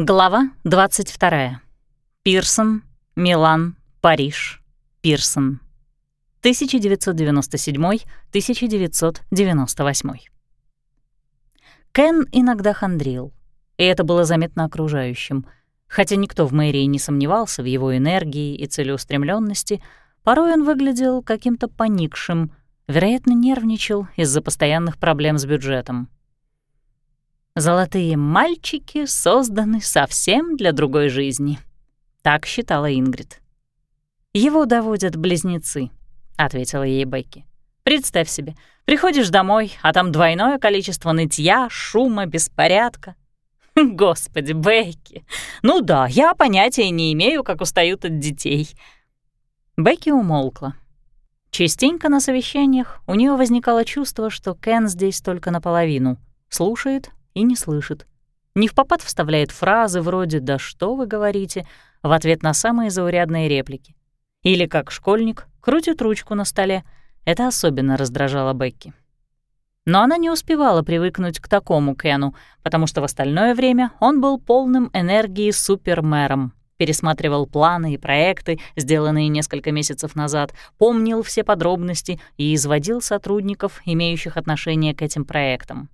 Глава 22. Пирсон, Милан, Париж, Пирсон. 1997-1998. Кен иногда хандрил, и это было заметно окружающим. Хотя никто в мэрии не сомневался в его энергии и целеустремленности, порой он выглядел каким-то поникшим, вероятно, нервничал из-за постоянных проблем с бюджетом. Золотые мальчики созданы совсем для другой жизни. Так считала Ингрид. Его доводят близнецы, ответила ей Бекки. Представь себе, приходишь домой, а там двойное количество нытья, шума, беспорядка. Господи, Бекки. Ну да, я понятия не имею, как устают от детей. Бекки умолкла. Частенько на совещаниях у нее возникало чувство, что Кен здесь только наполовину. Слушает, и не слышит. Не в попад вставляет фразы вроде «да что вы говорите» в ответ на самые заурядные реплики. Или, как школьник, крутит ручку на столе. Это особенно раздражало Бекки. Но она не успевала привыкнуть к такому Кену, потому что в остальное время он был полным энергии супермэром, пересматривал планы и проекты, сделанные несколько месяцев назад, помнил все подробности и изводил сотрудников, имеющих отношение к этим проектам.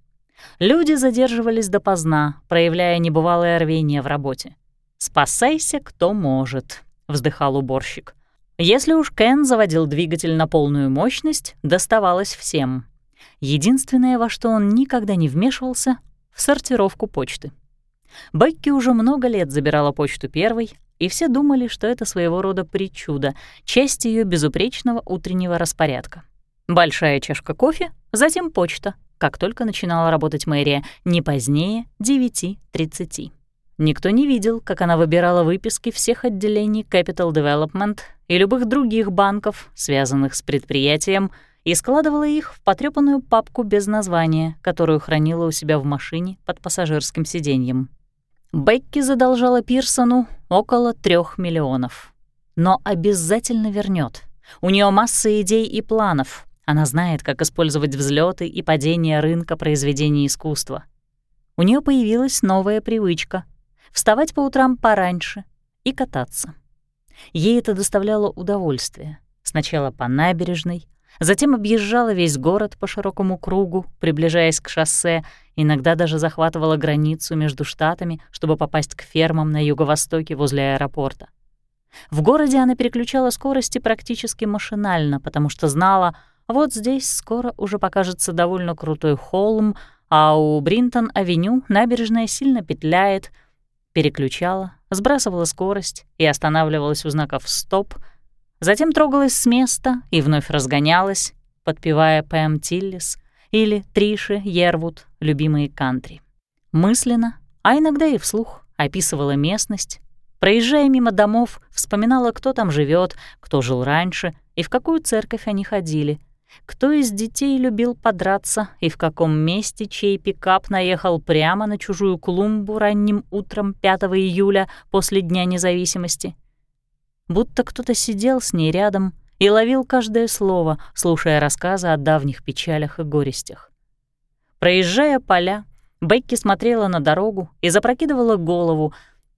Люди задерживались допоздна, проявляя небывалое рвение в работе. «Спасайся, кто может», — вздыхал уборщик. Если уж Кен заводил двигатель на полную мощность, доставалось всем. Единственное, во что он никогда не вмешивался — в сортировку почты. Бекки уже много лет забирала почту первой, и все думали, что это своего рода причуда, часть ее безупречного утреннего распорядка. Большая чашка кофе, затем почта, как только начинала работать мэрия, не позднее 9.30. Никто не видел, как она выбирала выписки всех отделений Capital Development и любых других банков, связанных с предприятием, и складывала их в потрёпанную папку без названия, которую хранила у себя в машине под пассажирским сиденьем. Бекки задолжала Пирсону около трех миллионов. Но обязательно вернет. У нее масса идей и планов, она знает, как использовать взлеты и падения рынка произведений искусства. У нее появилась новая привычка — вставать по утрам пораньше и кататься. Ей это доставляло удовольствие. Сначала по набережной, затем объезжала весь город по широкому кругу, приближаясь к шоссе, иногда даже захватывала границу между штатами, чтобы попасть к фермам на юго-востоке возле аэропорта. В городе она переключала скорости практически машинально, потому что знала — вот здесь скоро уже покажется довольно крутой холм, а у Бринтон-авеню набережная сильно петляет. Переключала, сбрасывала скорость и останавливалась у знаков «стоп», затем трогалась с места и вновь разгонялась, подпевая Пэм Тиллис или Триши Ервуд, любимые кантри. Мысленно, а иногда и вслух, описывала местность, проезжая мимо домов, вспоминала, кто там живет, кто жил раньше и в какую церковь они ходили — кто из детей любил подраться и в каком месте чей пикап наехал прямо на чужую клумбу ранним утром 5 июля после Дня независимости? Будто кто-то сидел с ней рядом и ловил каждое слово, слушая рассказы о давних печалях и горестях. Проезжая поля, Бекки смотрела на дорогу и запрокидывала голову,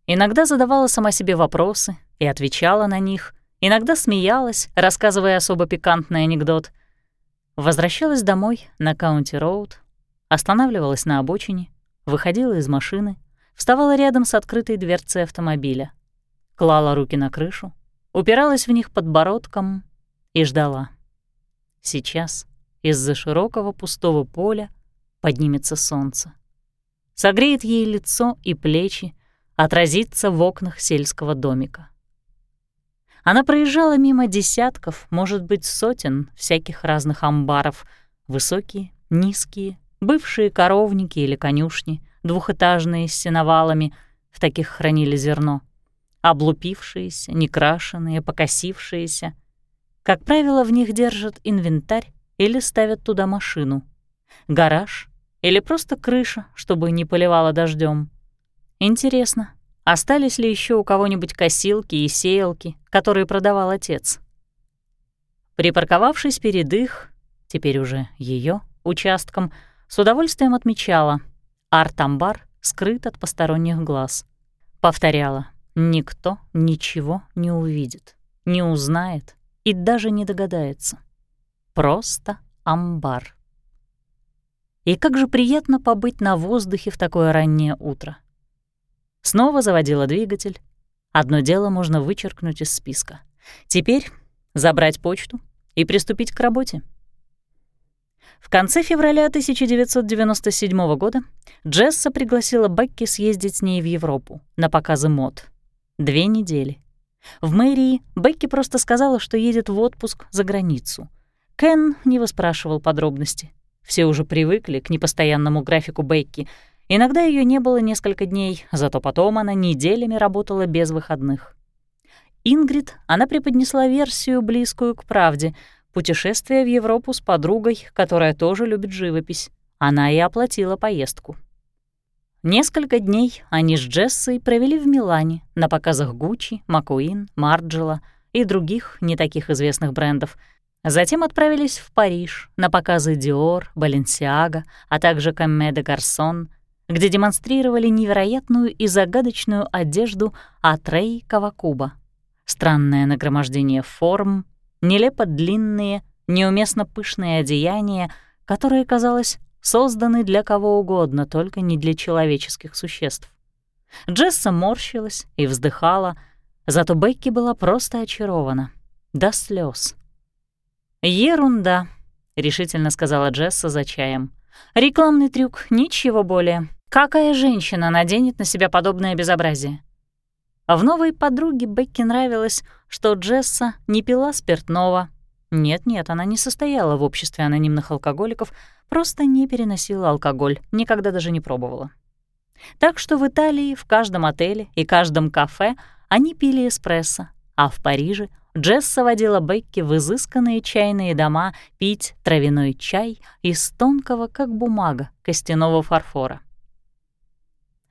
иногда задавала сама себе вопросы и отвечала на них, иногда смеялась, рассказывая особо пикантный анекдот — Возвращалась домой на Каунти-Роуд, останавливалась на обочине, выходила из машины, вставала рядом с открытой дверцей автомобиля, клала руки на крышу, упиралась в них подбородком и ждала. Сейчас из-за широкого пустого поля поднимется солнце. Согреет ей лицо и плечи, отразится в окнах сельского домика. Она проезжала мимо десятков, может быть, сотен всяких разных амбаров. Высокие, низкие, бывшие коровники или конюшни, двухэтажные с сеновалами, в таких хранили зерно. Облупившиеся, некрашенные, покосившиеся. Как правило, в них держат инвентарь или ставят туда машину. Гараж или просто крыша, чтобы не поливало дождем. Интересно, Остались ли еще у кого-нибудь косилки и сеялки, которые продавал отец? Припарковавшись перед их, теперь уже ее участком, с удовольствием отмечала — арт-амбар скрыт от посторонних глаз. Повторяла, никто ничего не увидит, не узнает и даже не догадается. Просто амбар. И как же приятно побыть на воздухе в такое раннее утро. Снова заводила двигатель. Одно дело можно вычеркнуть из списка. Теперь забрать почту и приступить к работе. В конце февраля 1997 года Джесса пригласила Бекки съездить с ней в Европу на показы мод. Две недели. В мэрии Бекки просто сказала, что едет в отпуск за границу. Кен не выспрашивал подробности. Все уже привыкли к непостоянному графику Бекки. Иногда ее не было несколько дней, зато потом она неделями работала без выходных. Ингрид она преподнесла версию, близкую к правде — Путешествие в Европу с подругой, которая тоже любит живопись. Она и оплатила поездку. Несколько дней они с Джессой провели в Милане на показах Гуччи, Макуин, Марджела и других не таких известных брендов. Затем отправились в Париж на показы Dior, Balenciaga, а также Камме де Гарсон, где демонстрировали невероятную и загадочную одежду от Рэй Кавакуба. Странное нагромождение форм, нелепо длинные, неуместно пышные одеяния, которые, казалось, созданы для кого угодно, только не для человеческих существ. Джесса морщилась и вздыхала, зато Бекки была просто очарована. До слез. «Ерунда», — решительно сказала Джесса за чаем. «Рекламный трюк, ничего более. Какая женщина наденет на себя подобное безобразие?» В новой подруге Бекки нравилось, что Джесса не пила спиртного. Нет-нет, она не состояла в обществе анонимных алкоголиков, просто не переносила алкоголь, никогда даже не пробовала. Так что в Италии в каждом отеле и каждом кафе они пили эспрессо, а в Париже Джесса водила Бекки в изысканные чайные дома пить травяной чай из тонкого, как бумага, костяного фарфора.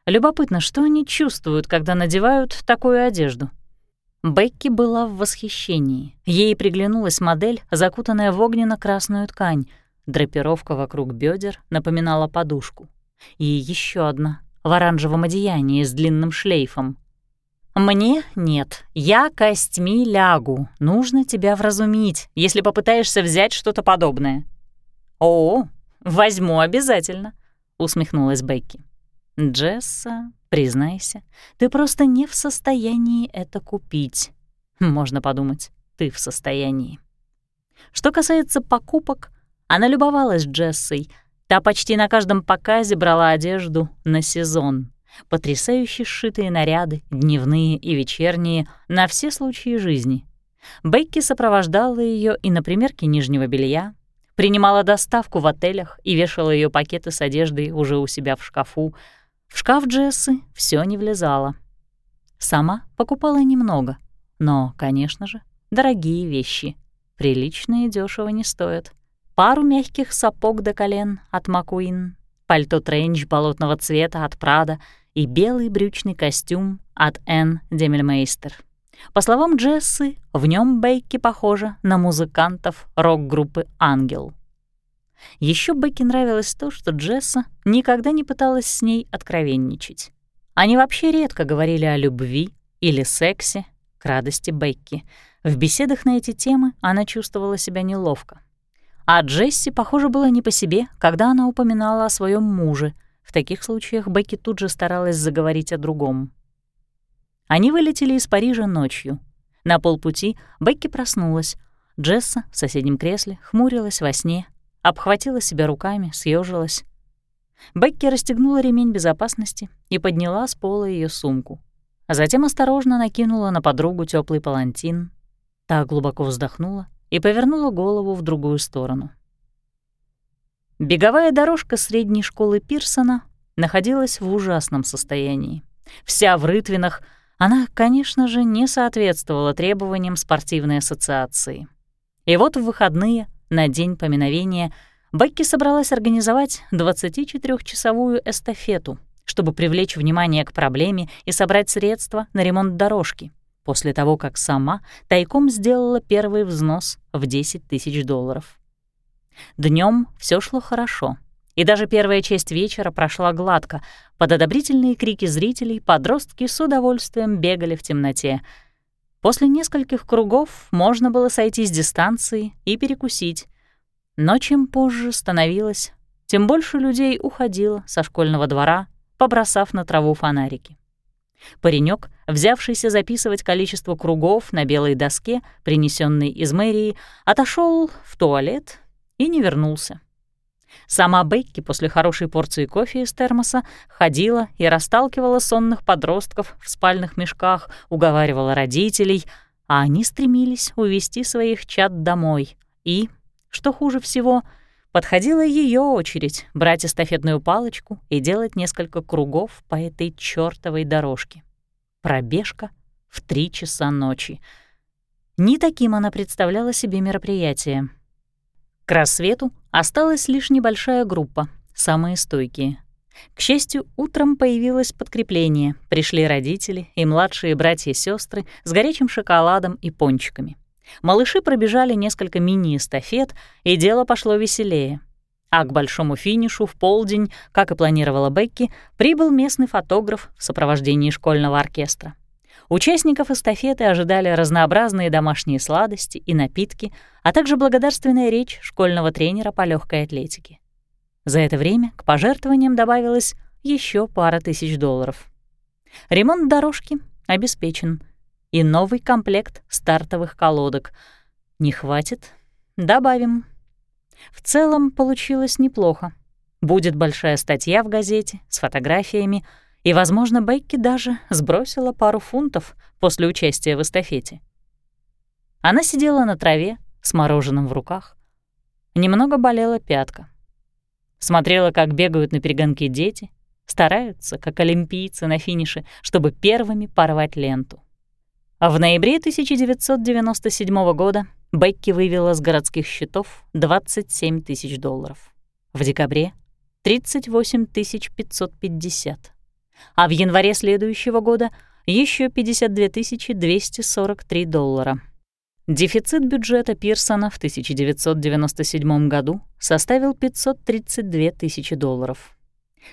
Любопытно, что они чувствуют, когда надевают такую одежду. Бекки была в восхищении. Ей приглянулась модель, закутанная в огненно-красную ткань. Драпировка вокруг бедер напоминала подушку. И еще одна в оранжевом одеянии с длинным шлейфом. «Мне нет. Я костьми лягу. Нужно тебя вразумить, если попытаешься взять что-то подобное». «О, возьму обязательно», — усмехнулась Бекки. «Джесса, признайся, ты просто не в состоянии это купить. Можно подумать, ты в состоянии». Что касается покупок, она любовалась Джессой. Та почти на каждом показе брала одежду на сезон. Потрясающе сшитые наряды, дневные и вечерние, на все случаи жизни. Бекки сопровождала ее и на примерке нижнего белья, принимала доставку в отелях и вешала ее пакеты с одеждой уже у себя в шкафу, в шкаф Джессы все не влезало. Сама покупала немного, но, конечно же, дорогие вещи. Приличные дешево не стоят. Пару мягких сапог до колен от Макуин, пальто тренч болотного цвета от Прада и белый брючный костюм от Н. Демельмейстер. По словам Джессы, в нем Бейки похожа на музыкантов рок-группы «Ангел». Еще Бекки нравилось то, что Джесса никогда не пыталась с ней откровенничать. Они вообще редко говорили о любви или сексе, к радости Бекки. В беседах на эти темы она чувствовала себя неловко. А Джесси, похоже, было не по себе, когда она упоминала о своем муже. В таких случаях Бекки тут же старалась заговорить о другом. Они вылетели из Парижа ночью. На полпути Бекки проснулась. Джесса в соседнем кресле хмурилась во сне, обхватила себя руками, съежилась. Бекки расстегнула ремень безопасности и подняла с пола ее сумку. А затем осторожно накинула на подругу теплый палантин. Та глубоко вздохнула и повернула голову в другую сторону. Беговая дорожка средней школы Пирсона находилась в ужасном состоянии. Вся в рытвинах, она, конечно же, не соответствовала требованиям спортивной ассоциации. И вот в выходные на день поминовения Бекки собралась организовать 24-часовую эстафету, чтобы привлечь внимание к проблеме и собрать средства на ремонт дорожки, после того, как сама тайком сделала первый взнос в 10 тысяч долларов. Днем все шло хорошо, И даже первая часть вечера прошла гладко. Под одобрительные крики зрителей подростки с удовольствием бегали в темноте. После нескольких кругов можно было сойти с дистанции и перекусить. Но чем позже становилось, тем больше людей уходило со школьного двора, побросав на траву фонарики. Паренек, взявшийся записывать количество кругов на белой доске, принесенной из мэрии, отошел в туалет и не вернулся. Сама Бекки после хорошей порции кофе из термоса ходила и расталкивала сонных подростков в спальных мешках, уговаривала родителей, а они стремились увести своих чад домой. И, что хуже всего, подходила ее очередь брать эстафетную палочку и делать несколько кругов по этой чёртовой дорожке. Пробежка в три часа ночи. Не таким она представляла себе мероприятие. К рассвету осталась лишь небольшая группа, самые стойкие. К счастью, утром появилось подкрепление, пришли родители и младшие братья и сестры с горячим шоколадом и пончиками. Малыши пробежали несколько мини-эстафет, и дело пошло веселее. А к большому финишу в полдень, как и планировала Бекки, прибыл местный фотограф в сопровождении школьного оркестра. Участников эстафеты ожидали разнообразные домашние сладости и напитки, а также благодарственная речь школьного тренера по легкой атлетике. За это время к пожертвованиям добавилось еще пара тысяч долларов. Ремонт дорожки обеспечен. И новый комплект стартовых колодок. Не хватит? Добавим. В целом получилось неплохо. Будет большая статья в газете с фотографиями — и, возможно, Бекки даже сбросила пару фунтов после участия в эстафете. Она сидела на траве с мороженым в руках. Немного болела пятка. Смотрела, как бегают на перегонки дети, стараются, как олимпийцы на финише, чтобы первыми порвать ленту. А в ноябре 1997 года Бекки вывела с городских счетов 27 тысяч долларов. В декабре — 38 550 а в январе следующего года еще 52 243 доллара. Дефицит бюджета Пирсона в 1997 году составил 532 тысячи долларов.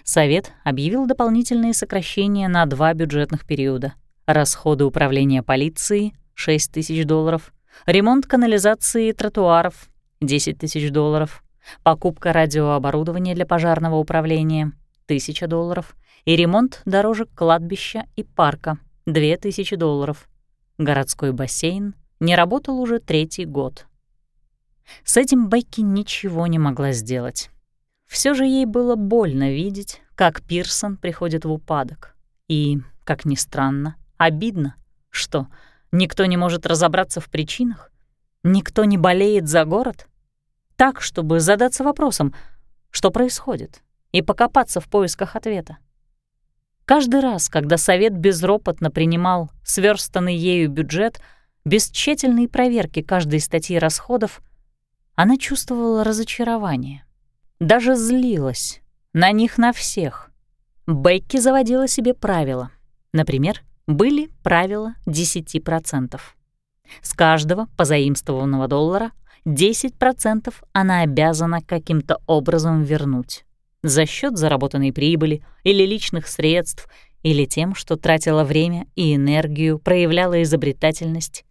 Совет объявил дополнительные сокращения на два бюджетных периода. Расходы управления полиции — 6 тысяч долларов, ремонт канализации и тротуаров — 10 тысяч долларов, покупка радиооборудования для пожарного управления — 1000 долларов и ремонт дорожек кладбища и парка — 2000 долларов. Городской бассейн не работал уже третий год. С этим Бекки ничего не могла сделать. Все же ей было больно видеть, как Пирсон приходит в упадок. И, как ни странно, обидно, что никто не может разобраться в причинах, никто не болеет за город. Так, чтобы задаться вопросом, что происходит, и покопаться в поисках ответа. Каждый раз, когда совет безропотно принимал сверстанный ею бюджет, без тщательной проверки каждой статьи расходов, она чувствовала разочарование. Даже злилась. На них на всех. Бекки заводила себе правила. Например, были правила 10%. С каждого позаимствованного доллара 10% она обязана каким-то образом вернуть за счет заработанной прибыли или личных средств, или тем, что тратила время и энергию, проявляла изобретательность.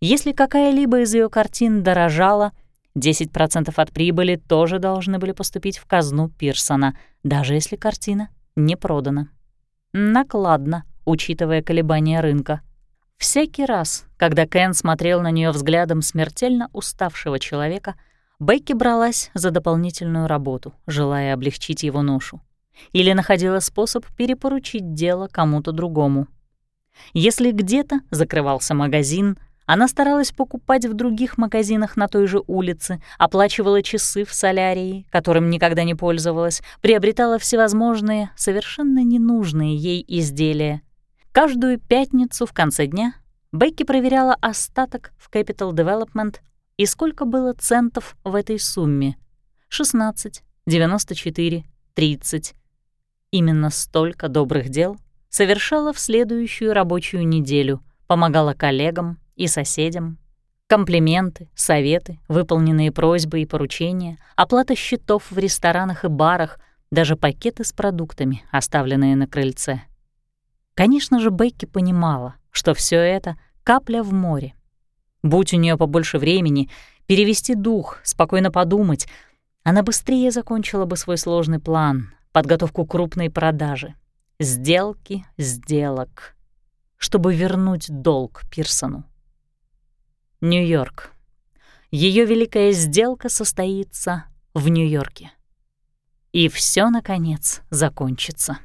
Если какая-либо из ее картин дорожала, 10% от прибыли тоже должны были поступить в казну Пирсона, даже если картина не продана. Накладно, учитывая колебания рынка. Всякий раз, когда Кен смотрел на нее взглядом смертельно уставшего человека — Бекки бралась за дополнительную работу, желая облегчить его ношу. Или находила способ перепоручить дело кому-то другому. Если где-то закрывался магазин, она старалась покупать в других магазинах на той же улице, оплачивала часы в солярии, которым никогда не пользовалась, приобретала всевозможные, совершенно ненужные ей изделия. Каждую пятницу в конце дня Бекки проверяла остаток в Capital Development и сколько было центов в этой сумме? 16, 94, 30. Именно столько добрых дел совершала в следующую рабочую неделю, помогала коллегам и соседям. Комплименты, советы, выполненные просьбы и поручения, оплата счетов в ресторанах и барах, даже пакеты с продуктами, оставленные на крыльце. Конечно же, Бекки понимала, что все это — капля в море. Будь у нее побольше времени, перевести дух, спокойно подумать, она быстрее закончила бы свой сложный план, подготовку крупной продажи, сделки, сделок, чтобы вернуть долг Пирсону. Нью-Йорк. Ее великая сделка состоится в Нью-Йорке. И все наконец, закончится.